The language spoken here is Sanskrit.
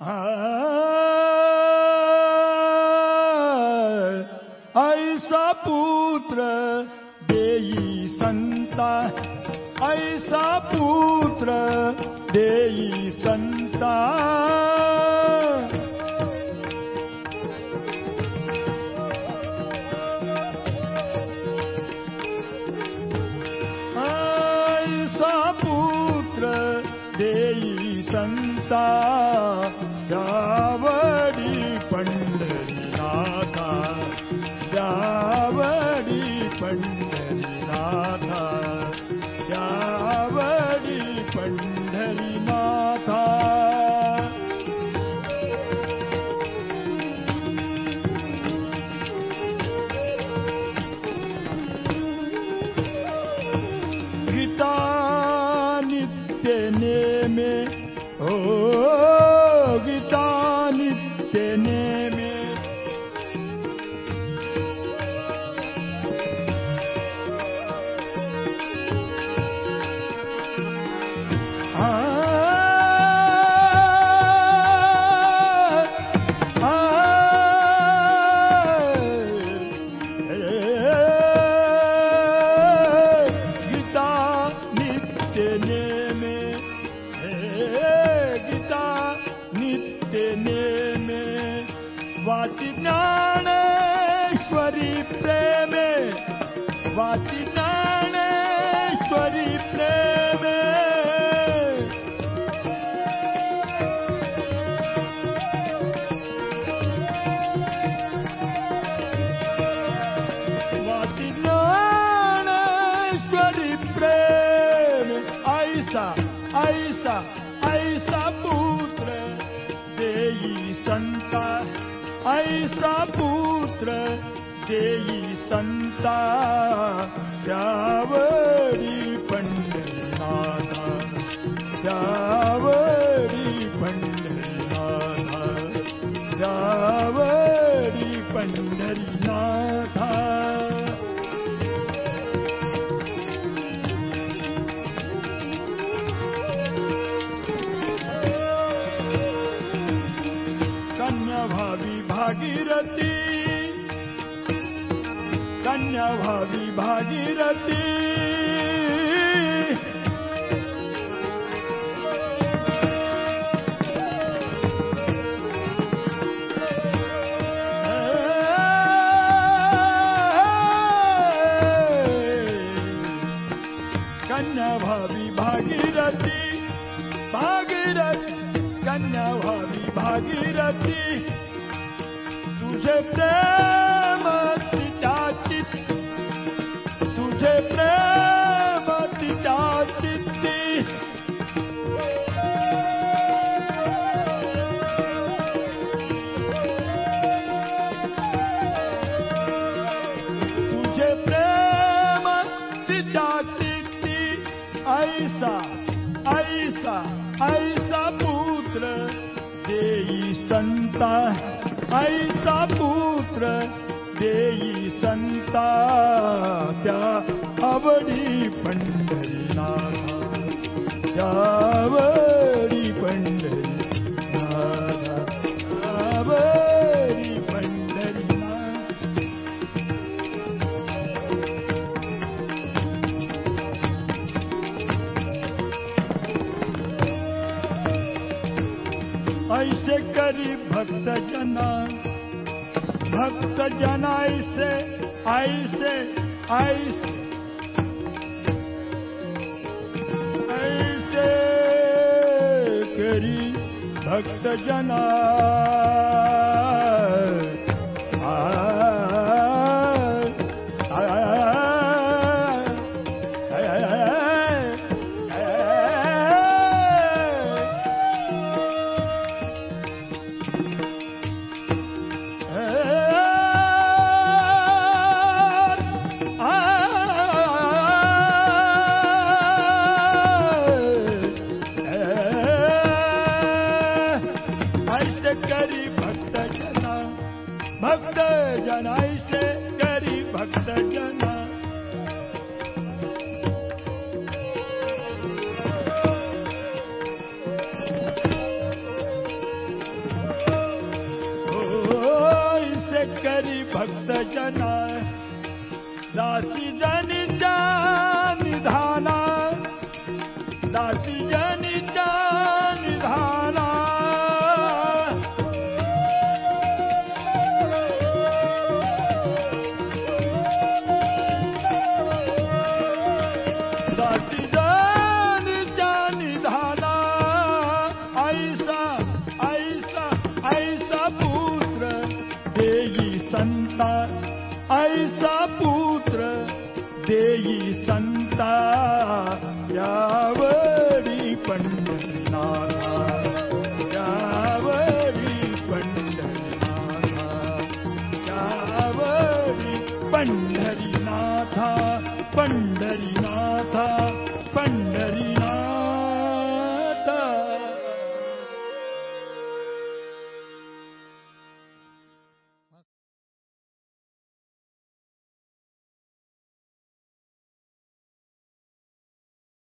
ऐसा पुत्र देई संता। ऐसा पुत्र देई संता। ऐसा पुत्र देई संता। वाचि ज्ञानेश्वरी प्रेमे वाचि ज्ञानेश्वरी प्रेमे। वाचि ज्ञानेश्वरी प्रेम ऐसा ऐसा ऐसा पुत्र देई संता ऐसा पुत्र देई संता त्यावरी पंढरीनाथा त्यावरी पंढरीनाथा त्यावरी पंढरीनाथा कन्या भावी भागीरथी। कन्या भावी भागीरथी। कन्या भावी भागीरथी। भागीरथी कन्या भावी भागीरथी तुझे प्रेम तिच्या चित्ती तुझे प्रेम तिच्या चित्ती तुझे प्रेम तिच्या चित्ती ऐसा ऐसा ऐसा पुत्र देई संता ऐसा पुत्र देई संता त्या पंढरीनाथा त्यावडी भक्त जना। भक्त जना ऐसे ऐसे ऐसे। ऐसे करी भक्त जना भक्त जनी सन्ता याव पण्डरनाथ याव पण्डरनाव पण्ढरि नाथा पण्ढरी ना